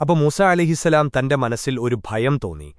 അപ്പോൾ മൂസ അലിഹിസലാം തന്റെ മനസ്സിൽ ഒരു ഭയം തോന്നി.